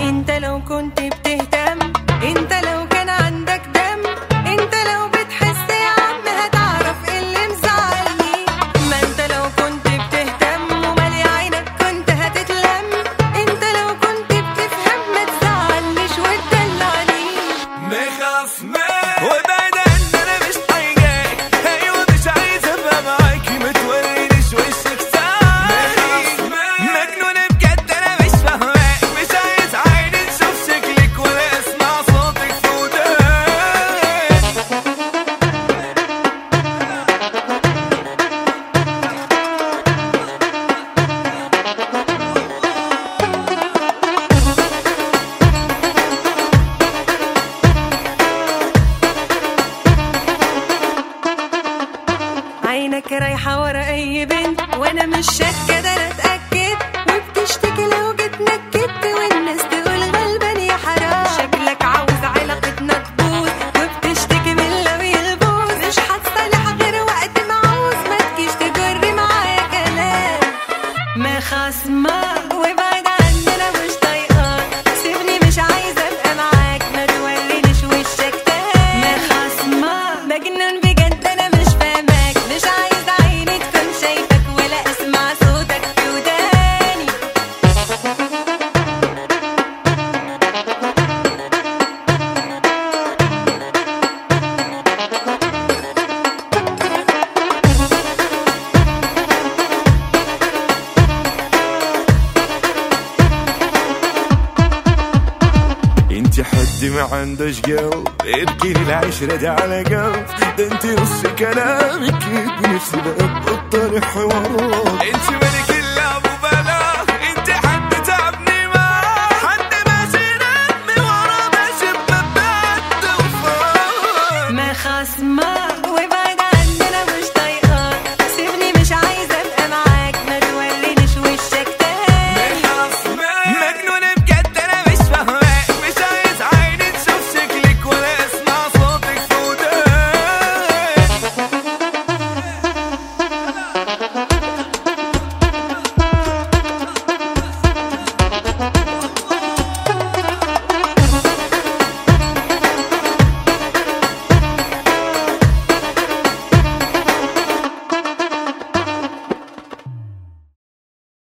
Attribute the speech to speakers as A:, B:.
A: انت لو كنت بتهتم انت لو رايحة ورا أي بنت وأنا مش شاكة ده أنا أتأكد وبتشتكي لو جيت نكدت والناس تقول غلبان يا حرام شكلك عاوز علاقتنا تبوظ وبتشتكي من لو يلبوظ مش هتصالح غير وقت ما عاوز ما تجيش تجري معايا كلام ما خصمك وابعد
B: حد ما عندش قلب ابكي للعشرة ده على قلب. ده انت نص كلامك بنفسي بقى بطل حوارات انت ملك